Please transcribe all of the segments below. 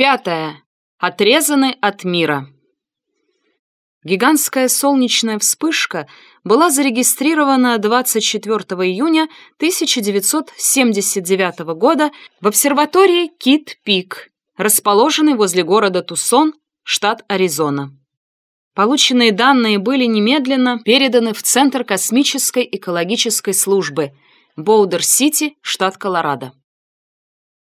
Пятое. Отрезаны от мира. Гигантская солнечная вспышка была зарегистрирована 24 июня 1979 года в обсерватории Китт-Пик, расположенной возле города Тусон, штат Аризона. Полученные данные были немедленно переданы в Центр космической экологической службы Боулдер-Сити, штат Колорадо.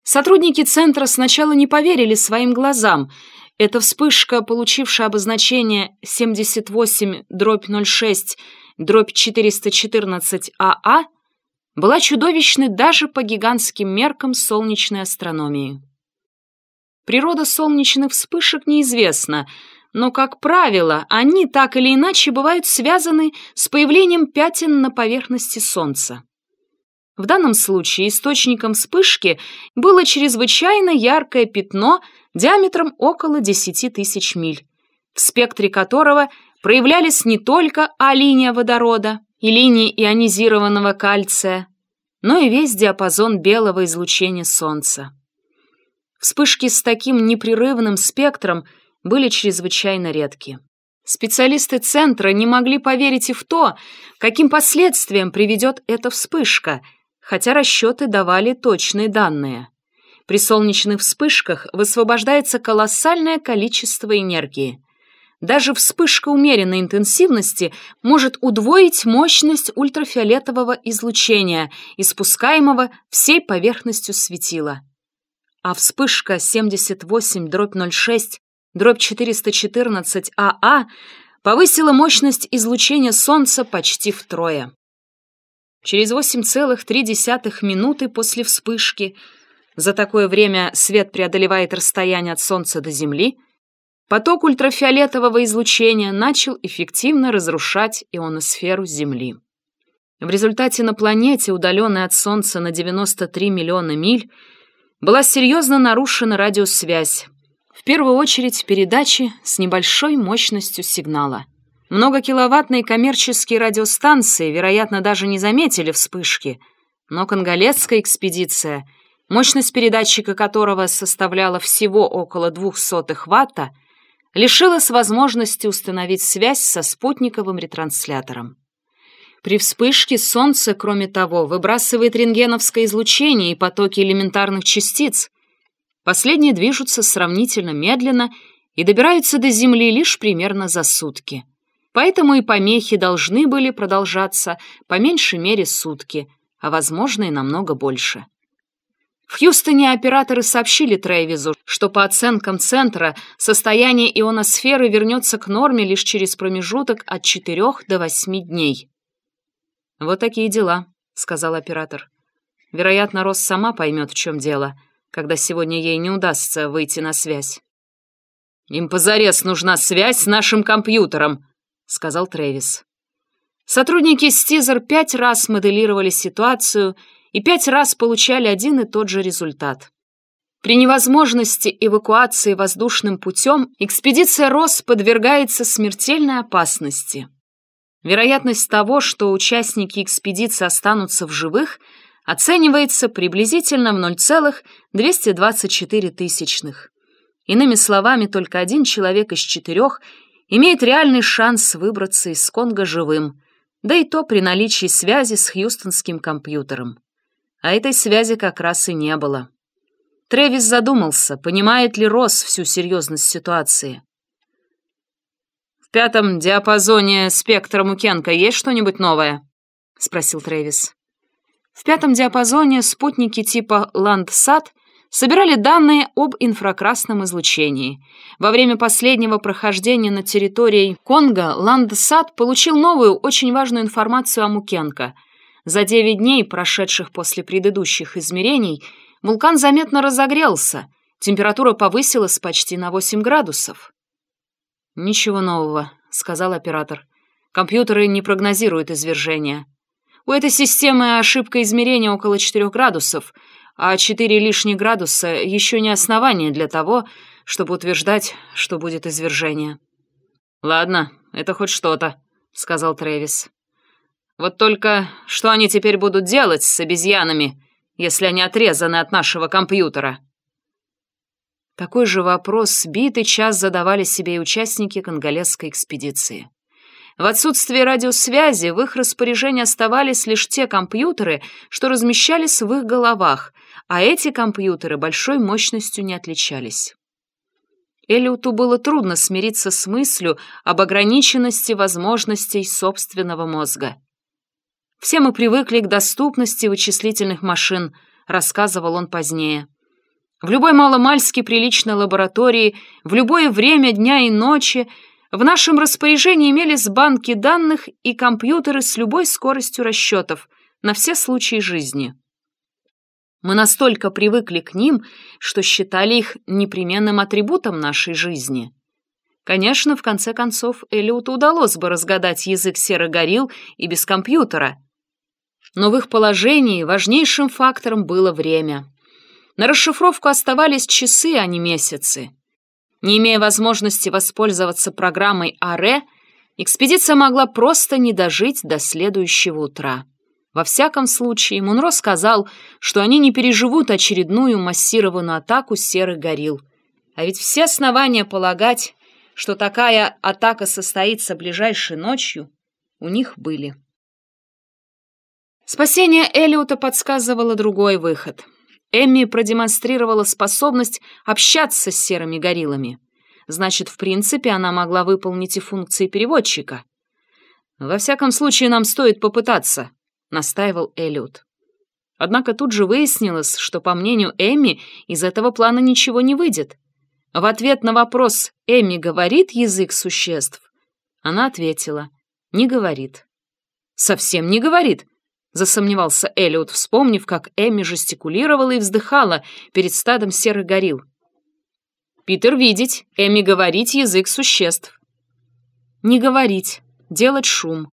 Сотрудники Центра сначала не поверили своим глазам. Эта вспышка, получившая обозначение 78-06 дробь 414 АА, была чудовищной даже по гигантским меркам солнечной астрономии. Природа солнечных вспышек неизвестна, но, как правило, они так или иначе бывают связаны с появлением пятен на поверхности Солнца. В данном случае источником вспышки было чрезвычайно яркое пятно диаметром около 10 тысяч миль, в спектре которого проявлялись не только А-линия водорода и линии ионизированного кальция, но и весь диапазон белого излучения Солнца. Вспышки с таким непрерывным спектром были чрезвычайно редки. Специалисты центра не могли поверить и в то, каким последствиям приведет эта вспышка, хотя расчеты давали точные данные. При солнечных вспышках высвобождается колоссальное количество энергии. Даже вспышка умеренной интенсивности может удвоить мощность ультрафиолетового излучения, испускаемого всей поверхностью светила. А вспышка 78-06 дробь 414 АА повысила мощность излучения Солнца почти втрое. Через 8,3 минуты после вспышки, за такое время свет преодолевает расстояние от Солнца до Земли, поток ультрафиолетового излучения начал эффективно разрушать ионосферу Земли. В результате на планете, удаленной от Солнца на 93 миллиона миль, была серьезно нарушена радиосвязь, в первую очередь передачи с небольшой мощностью сигнала. Многокиловаттные коммерческие радиостанции, вероятно, даже не заметили вспышки, но конголезская экспедиция, мощность передатчика которого составляла всего около 200 ватта, лишилась возможности установить связь со спутниковым ретранслятором. При вспышке Солнце, кроме того, выбрасывает рентгеновское излучение и потоки элементарных частиц, Последние движутся сравнительно медленно и добираются до Земли лишь примерно за сутки. Поэтому и помехи должны были продолжаться по меньшей мере сутки, а возможно и намного больше. В Хьюстоне операторы сообщили Трейвизу, что по оценкам центра состояние ионосферы вернется к норме лишь через промежуток от 4 до 8 дней. «Вот такие дела», — сказал оператор. «Вероятно, Рос сама поймет, в чем дело», — когда сегодня ей не удастся выйти на связь. «Им позарез нужна связь с нашим компьютером», — сказал Трэвис. Сотрудники Стизер пять раз моделировали ситуацию и пять раз получали один и тот же результат. При невозможности эвакуации воздушным путем экспедиция РОС подвергается смертельной опасности. Вероятность того, что участники экспедиции останутся в живых — оценивается приблизительно в 0,224 тысячных. Иными словами, только один человек из четырех имеет реальный шанс выбраться из Конго живым, да и то при наличии связи с хьюстонским компьютером. А этой связи как раз и не было. Трэвис задумался, понимает ли Росс всю серьезность ситуации. «В пятом диапазоне спектра Мукенко есть что-нибудь новое?» — спросил Трэвис. В пятом диапазоне спутники типа Landsat собирали данные об инфракрасном излучении. Во время последнего прохождения на территории Конго Landsat получил новую, очень важную информацию о Мукенко. За 9 дней, прошедших после предыдущих измерений, вулкан заметно разогрелся, температура повысилась почти на 8 градусов. «Ничего нового», — сказал оператор. «Компьютеры не прогнозируют извержения. У этой системы ошибка измерения около 4 градусов, а 4 лишних градуса еще не основание для того, чтобы утверждать, что будет извержение. «Ладно, это хоть что-то», — сказал Трэвис. «Вот только что они теперь будут делать с обезьянами, если они отрезаны от нашего компьютера?» Такой же вопрос битый час задавали себе и участники конголезской экспедиции. В отсутствие радиосвязи в их распоряжении оставались лишь те компьютеры, что размещались в их головах, а эти компьютеры большой мощностью не отличались. Элиоту было трудно смириться с мыслью об ограниченности возможностей собственного мозга. «Все мы привыкли к доступности вычислительных машин», — рассказывал он позднее. «В любой маломальски приличной лаборатории, в любое время дня и ночи в нашем распоряжении имелись банки данных и компьютеры с любой скоростью расчетов на все случаи жизни». Мы настолько привыкли к ним, что считали их непременным атрибутом нашей жизни. Конечно, в конце концов, Элиоту удалось бы разгадать язык серогорил и без компьютера. Но в их положении важнейшим фактором было время. На расшифровку оставались часы, а не месяцы. Не имея возможности воспользоваться программой АРЕ, экспедиция могла просто не дожить до следующего утра. Во всяком случае, Мунро сказал, что они не переживут очередную массированную атаку серых горилл. А ведь все основания полагать, что такая атака состоится ближайшей ночью, у них были. Спасение Элиота подсказывало другой выход. Эмми продемонстрировала способность общаться с серыми гориллами. Значит, в принципе, она могла выполнить и функции переводчика. Во всяком случае, нам стоит попытаться, настаивал Эллиот. Однако тут же выяснилось, что, по мнению Эми, из этого плана ничего не выйдет. В ответ на вопрос «Эми говорит язык существ?» Она ответила «Не говорит». «Совсем не говорит», — засомневался Эллиот, вспомнив, как Эми жестикулировала и вздыхала перед стадом серых горил. «Питер видеть, Эми говорить язык существ». «Не говорить, делать шум,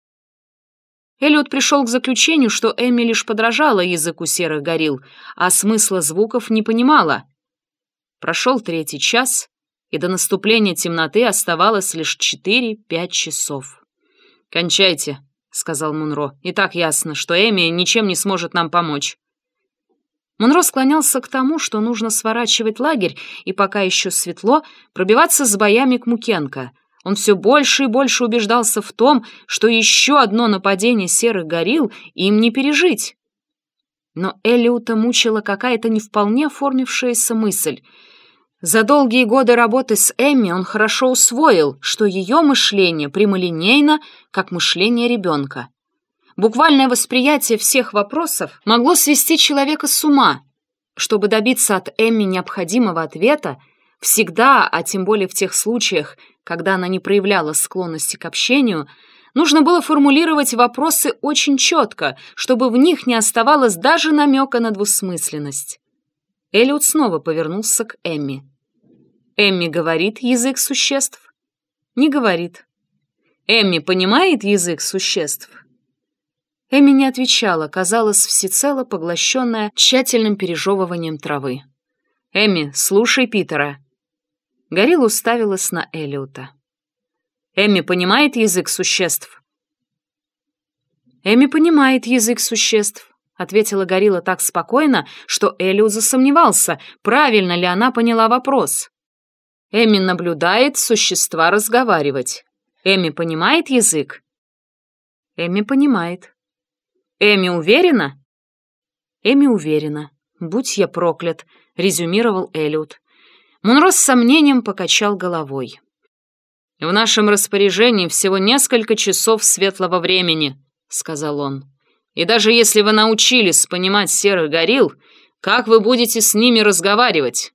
Эллиот пришел к заключению, что Эми лишь подражала языку серых горил, а смысла звуков не понимала. Прошел третий час, и до наступления темноты оставалось лишь четыре-пять часов. «Кончайте», — сказал Мунро. «И так ясно, что Эми ничем не сможет нам помочь». Мунро склонялся к тому, что нужно сворачивать лагерь и, пока еще светло, пробиваться с боями к Мукенко — он все больше и больше убеждался в том, что еще одно нападение серых горил им не пережить. Но Элиута мучила какая-то не вполне оформившаяся мысль. За долгие годы работы с Эмми он хорошо усвоил, что ее мышление прямолинейно, как мышление ребенка. Буквальное восприятие всех вопросов могло свести человека с ума. Чтобы добиться от Эмми необходимого ответа, всегда, а тем более в тех случаях, когда она не проявляла склонности к общению, нужно было формулировать вопросы очень четко, чтобы в них не оставалось даже намека на двусмысленность. Элliот снова повернулся к Эмми. «Эмми говорит язык существ?» «Не говорит». «Эмми понимает язык существ?» Эми не отвечала, казалось, всецело поглощенная тщательным пережевыванием травы. «Эми, слушай Питера», Горилла уставилась на Элиота. «Эмми понимает язык существ?» «Эми понимает язык существ», — ответила Горилла так спокойно, что Элиот засомневался, правильно ли она поняла вопрос. «Эми наблюдает существа разговаривать. Эми понимает язык?» «Эми понимает». «Эми уверена?» «Эми уверена. Будь я проклят», — резюмировал Элиот. Мунро с сомнением покачал головой. «В нашем распоряжении всего несколько часов светлого времени», — сказал он. «И даже если вы научились понимать серых горилл, как вы будете с ними разговаривать?